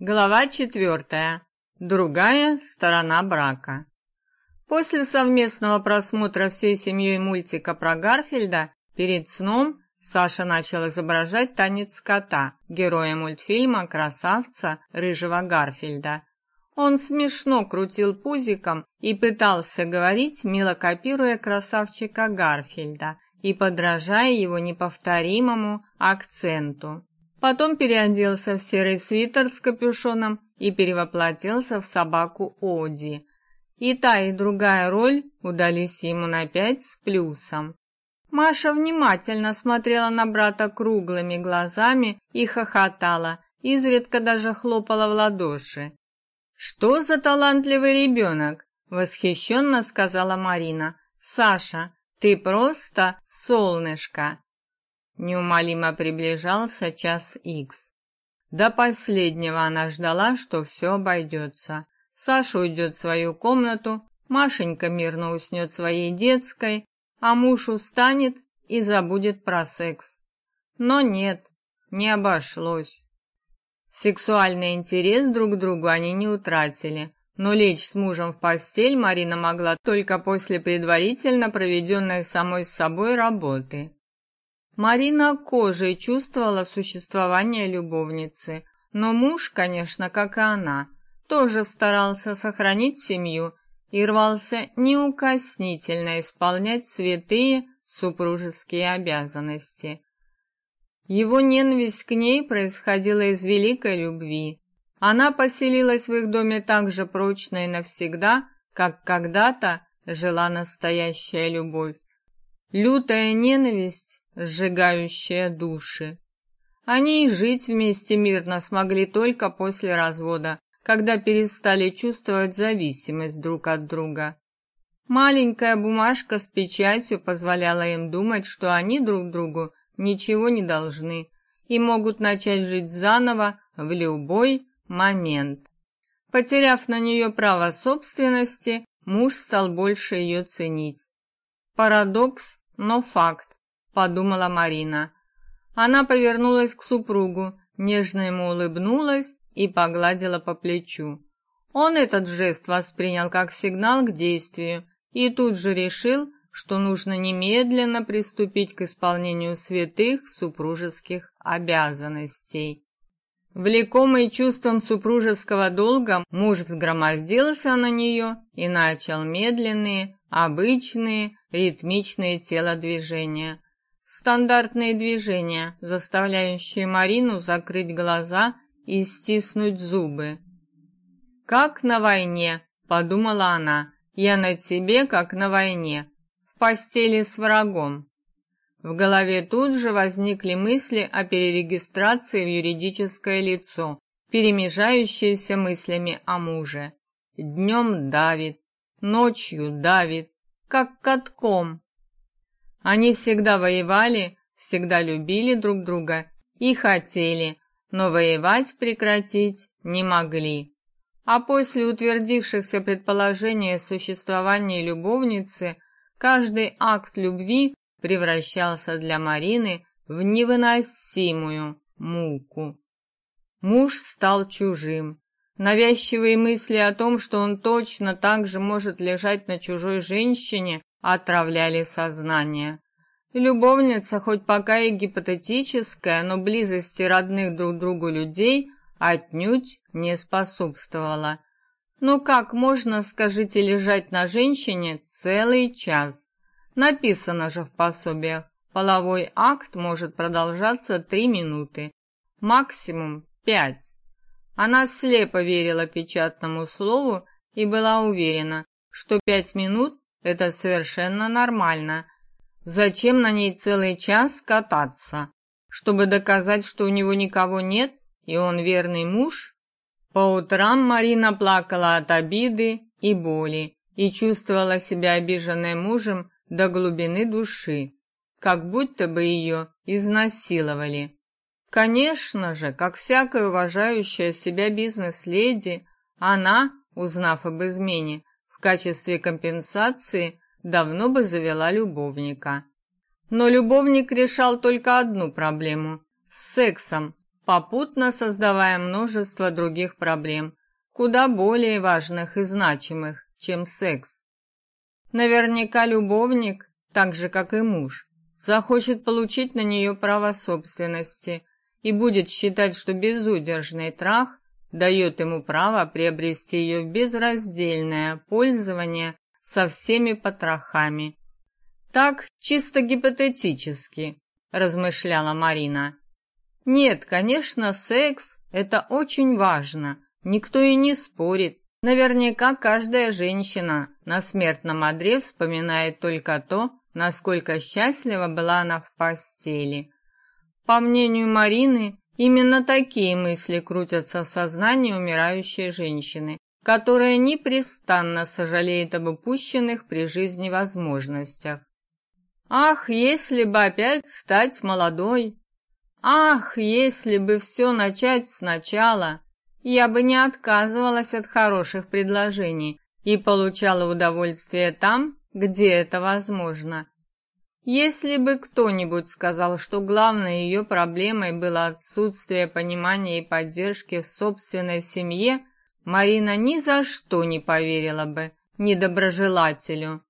Глава четвертая. Другая сторона брака. После совместного просмотра всей семьей мультика про Гарфилда, перед сном Саша начал изображать танец кота, героя мультфильма «Красавца» рыжего Гарфилда. Он смешно крутил пузиком и пытался говорить, мило копируя красавчика Гарфилда и подражая его неповторимому акценту. Потом переоделся в серый свитер с капюшоном и перевоплотился в собаку Оди. И та, и другая роль удались ему на пять с плюсом. Маша внимательно смотрела на брата круглыми глазами и хохотала, изредка даже хлопала в ладоши. «Что за талантливый ребенок?» — восхищенно сказала Марина. «Саша, ты просто солнышко!» Неумолимо приближался час икс. До последнего она ждала, что все обойдется. Саша уйдет в свою комнату, Машенька мирно уснет в своей детской, а муж устанет и забудет про секс. Но нет, не обошлось. Сексуальный интерес друг к другу они не утратили, но лечь с мужем в постель Марина могла только после предварительно проведенной самой с собой работы. Марина кожей чувствовала существование любовницы, но муж, конечно, как и она, тоже старался сохранить семью и рвался неукоснительно исполнять святые супружеские обязанности. Его ненависть к ней происходила из великой любви. Она поселилась в их доме так же прочно и навсегда, как когда-то жила настоящая любовь. Лютая ненависть сжигающая души. Они и жить вместе мирно смогли только после развода, когда перестали чувствовать зависимость друг от друга. Маленькая бумажка с печатью позволяла им думать, что они друг другу ничего не должны и могут начать жить заново в любой момент. Потеряв на нее право собственности, муж стал больше ее ценить. Парадокс, но факт подумала Марина. Она повернулась к супругу, нежно ему улыбнулась и погладила по плечу. Он этот жест воспринял как сигнал к действию и тут же решил, что нужно немедленно приступить к исполнению святых супружеских обязанностей. Влекомый чувством супружеского долга, муж взгромоздился на нее и начал медленные, обычные, ритмичные телодвижения. Стандартные движения, заставляющие Марину закрыть глаза и стиснуть зубы. «Как на войне», — подумала она, — «я на тебе, как на войне, в постели с врагом». В голове тут же возникли мысли о перерегистрации в юридическое лицо, перемежающиеся мыслями о муже. Днем давит, ночью давит, как катком. Они всегда воевали, всегда любили друг друга и хотели, но воевать прекратить не могли. А после утвердившихся предположений о существовании любовницы, каждый акт любви превращался для Марины в невыносимую муку. Муж стал чужим. Навязчивые мысли о том, что он точно так же может лежать на чужой женщине, отравляли сознание. Любовница, хоть пока и гипотетическая, но близости родных друг другу людей отнюдь не способствовала. Ну как можно, скажите, лежать на женщине целый час? Написано же в пособиях, половой акт может продолжаться три минуты, максимум пять. Она слепо верила печатному слову и была уверена, что пять минут это совершенно нормально. Зачем на ней целый час кататься? Чтобы доказать, что у него никого нет, и он верный муж? По утрам Марина плакала от обиды и боли и чувствовала себя обиженной мужем до глубины души, как будто бы ее изнасиловали. Конечно же, как всякая уважающая себя бизнес-леди, она, узнав об измене, качестве компенсации давно бы завела любовника. Но любовник решал только одну проблему – с сексом, попутно создавая множество других проблем, куда более важных и значимых, чем секс. Наверняка любовник, так же как и муж, захочет получить на нее право собственности и будет считать, что безудержный трах дает ему право приобрести ее в безраздельное пользование со всеми потрохами. Так чисто гипотетически, размышляла Марина. Нет, конечно, секс это очень важно. Никто и не спорит. Наверняка каждая женщина на смертном одре вспоминает только то, насколько счастлива была она в постели. По мнению Марины, именно такие мысли крутятся в сознании умирающей женщины, которая непрестанно сожалеет об упущенных при жизни возможностях. Ах, если бы опять стать молодой! Ах, если бы все начать сначала! Я бы не отказывалась от хороших предложений и получала удовольствие там, где это возможно. Если бы кто-нибудь сказал, что главной ее проблемой было отсутствие понимания и поддержки в собственной семье, Марина ни за что не поверила бы недоброжелателю.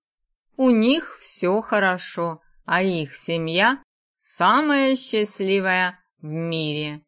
У них все хорошо, а их семья самая счастливая в мире.